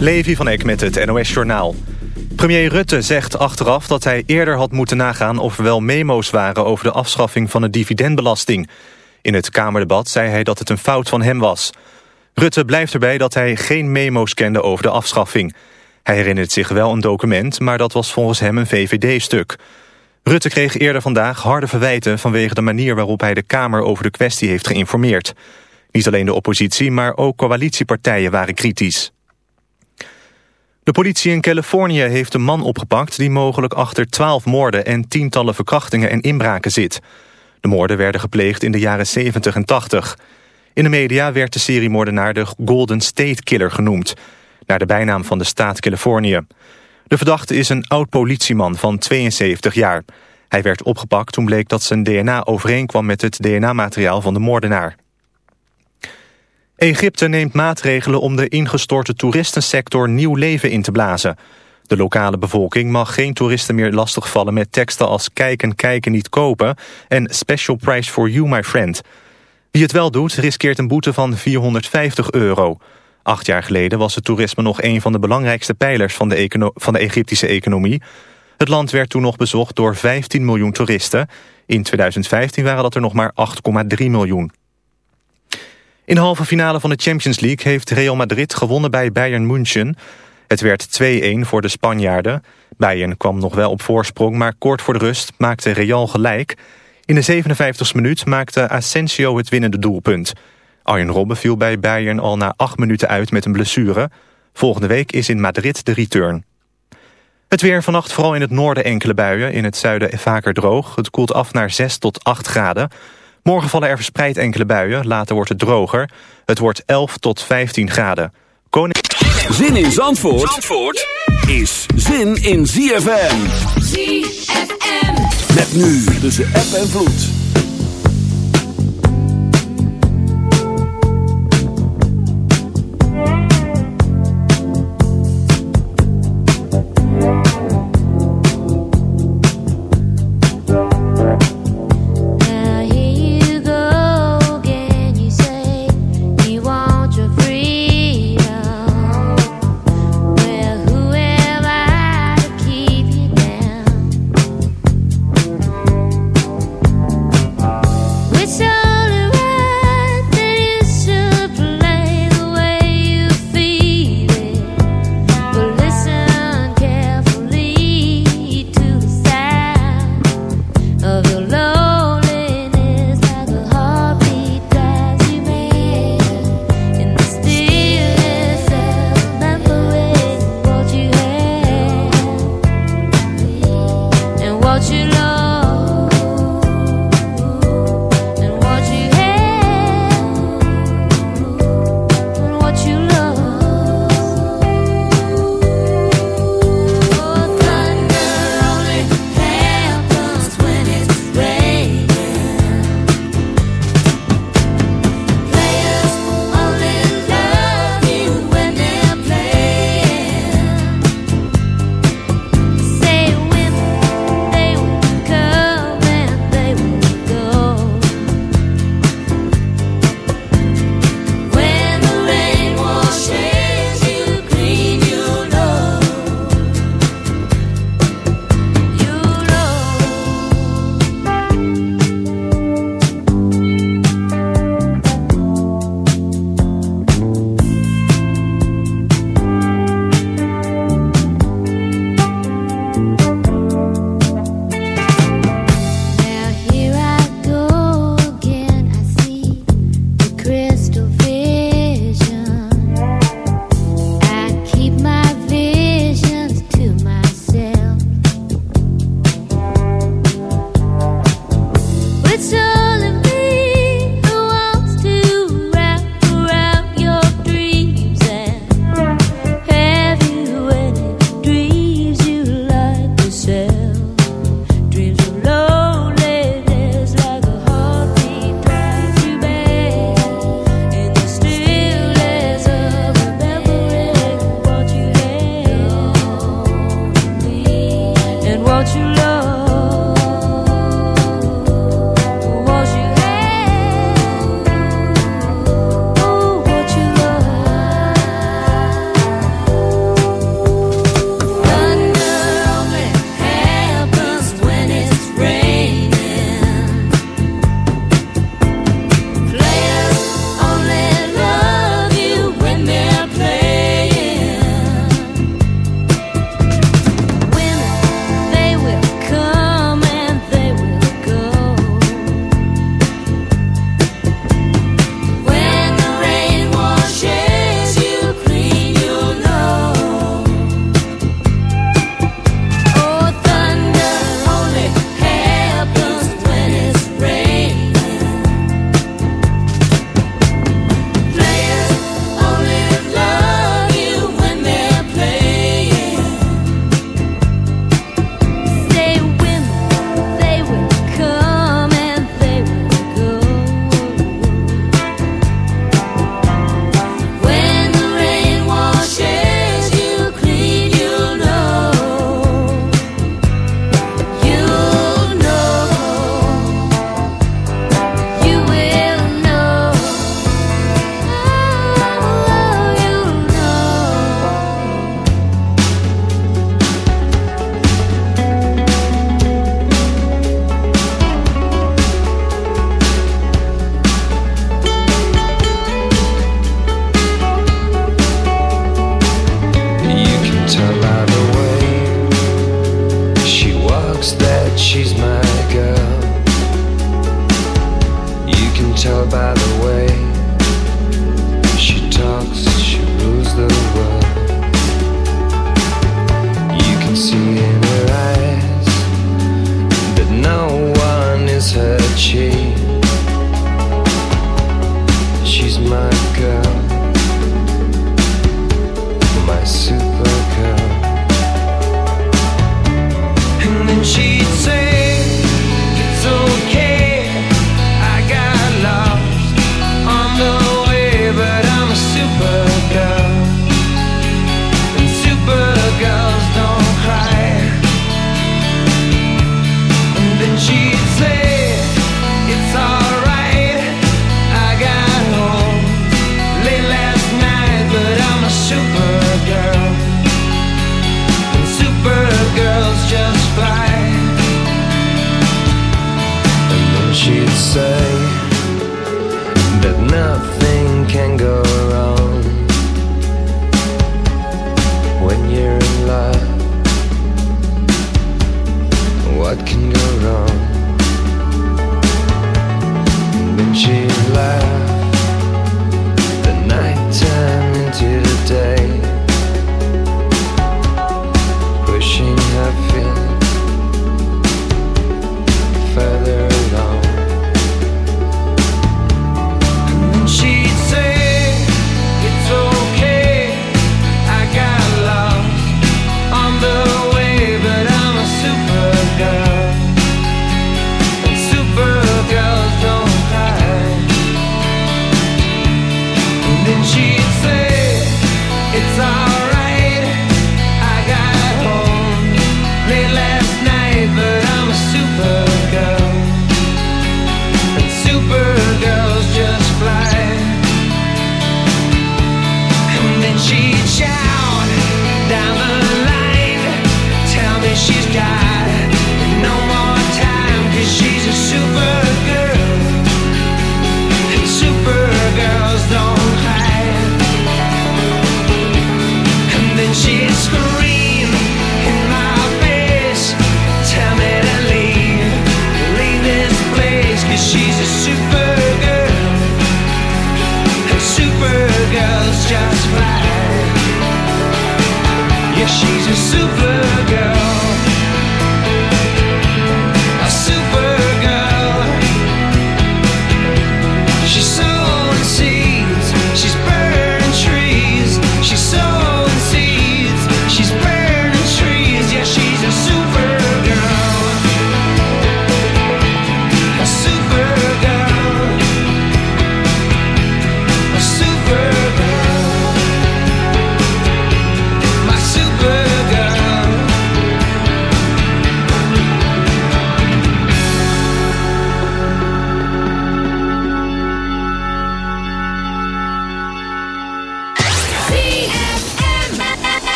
Levi van Eck met het NOS-journaal. Premier Rutte zegt achteraf dat hij eerder had moeten nagaan... of er wel memo's waren over de afschaffing van de dividendbelasting. In het Kamerdebat zei hij dat het een fout van hem was. Rutte blijft erbij dat hij geen memo's kende over de afschaffing. Hij herinnert zich wel een document, maar dat was volgens hem een VVD-stuk. Rutte kreeg eerder vandaag harde verwijten... vanwege de manier waarop hij de Kamer over de kwestie heeft geïnformeerd. Niet alleen de oppositie, maar ook coalitiepartijen waren kritisch. De politie in Californië heeft een man opgepakt... die mogelijk achter twaalf moorden en tientallen verkrachtingen en inbraken zit. De moorden werden gepleegd in de jaren 70 en 80. In de media werd de seriemoordenaar de Golden State Killer genoemd... naar de bijnaam van de staat Californië. De verdachte is een oud-politieman van 72 jaar. Hij werd opgepakt toen bleek dat zijn DNA overeenkwam met het DNA-materiaal van de moordenaar. Egypte neemt maatregelen om de ingestorte toeristensector nieuw leven in te blazen. De lokale bevolking mag geen toeristen meer lastigvallen met teksten als kijken, kijken, niet kopen en special price for you, my friend. Wie het wel doet, riskeert een boete van 450 euro. Acht jaar geleden was het toerisme nog een van de belangrijkste pijlers van de, van de Egyptische economie. Het land werd toen nog bezocht door 15 miljoen toeristen. In 2015 waren dat er nog maar 8,3 miljoen. In de halve finale van de Champions League heeft Real Madrid gewonnen bij Bayern München. Het werd 2-1 voor de Spanjaarden. Bayern kwam nog wel op voorsprong, maar kort voor de rust maakte Real gelijk. In de 57e minuut maakte Asensio het winnende doelpunt. Arjen Robben viel bij Bayern al na acht minuten uit met een blessure. Volgende week is in Madrid de return. Het weer vannacht vooral in het noorden enkele buien, in het zuiden vaker droog. Het koelt af naar 6 tot 8 graden. Morgen vallen er verspreid enkele buien, later wordt het droger. Het wordt 11 tot 15 graden. Koning... Zin in Zandvoort, Zandvoort is zin in ZFM. ZFM. Met nu tussen app en vloed.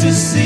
To say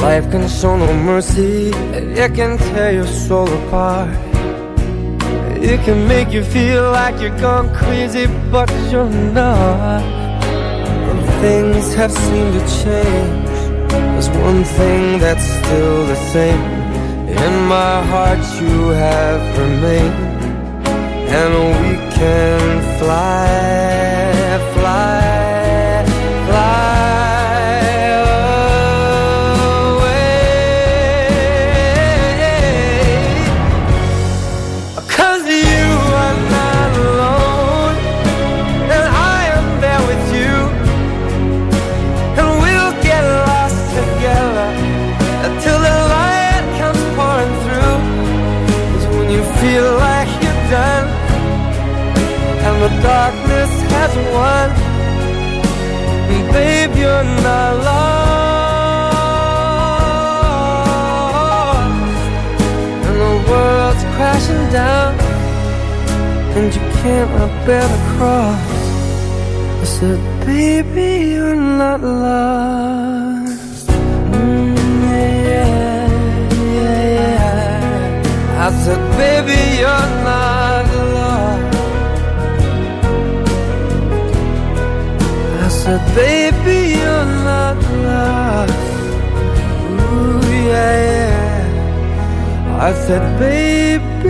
Life can show no mercy, it can tear your soul apart. It can make you feel like you're gone crazy, but you're not. And things have seemed to change. There's one thing that's still the same. In my heart, you have remained. And we can fly, fly, and you can't bear the cross. I said, baby, you're not lost. Mm, yeah, yeah, yeah. I said, baby, you're not lost. I said, baby, you're not lost. Ooh, yeah, yeah. I said, baby.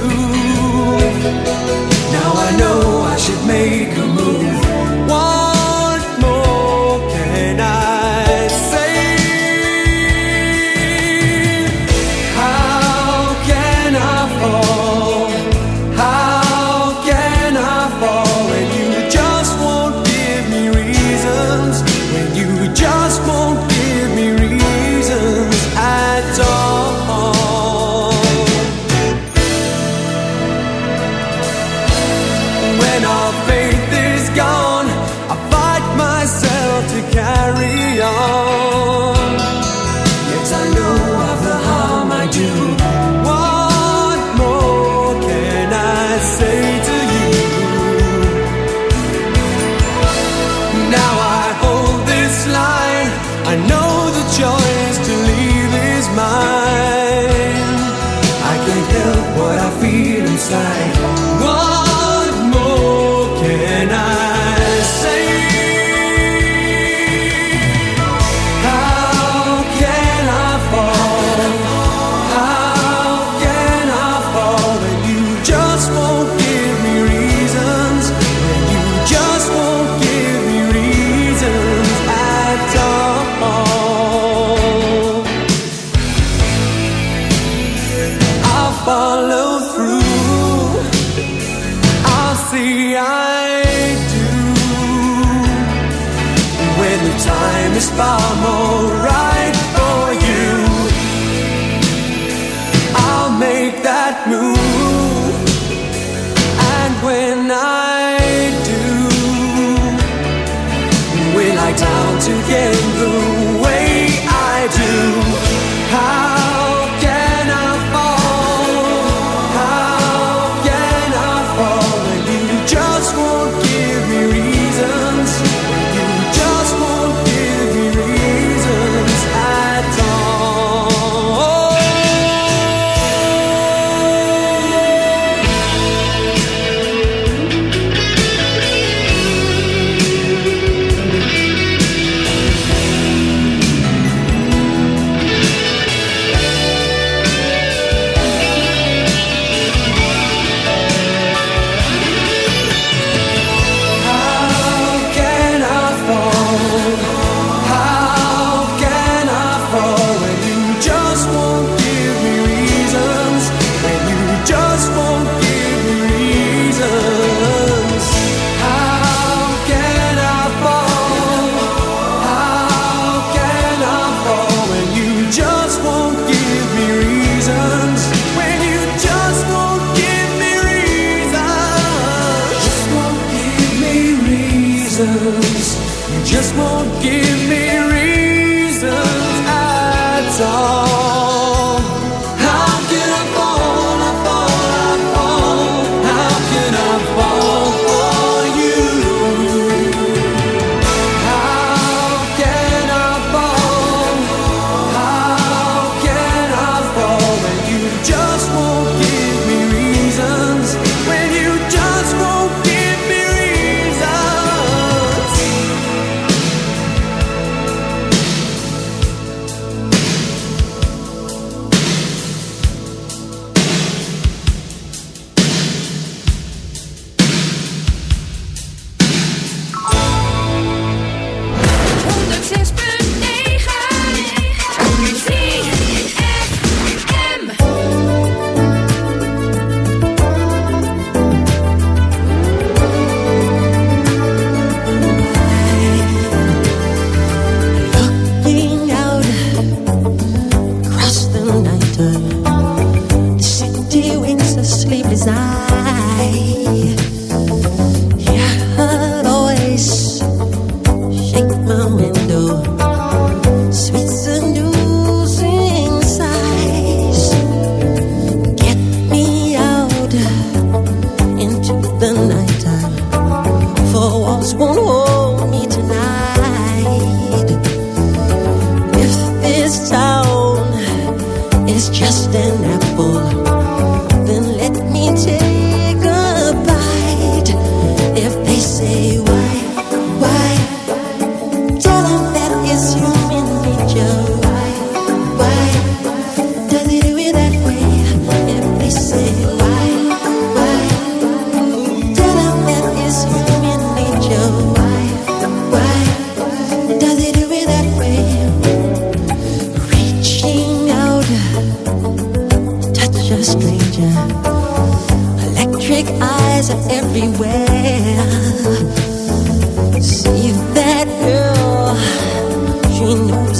the time is far more right.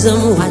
Knows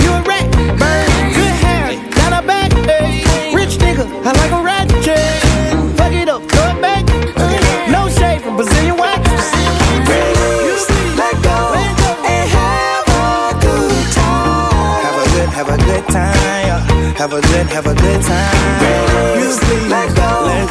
have a good time. Have a good, have a good time. Please Let go let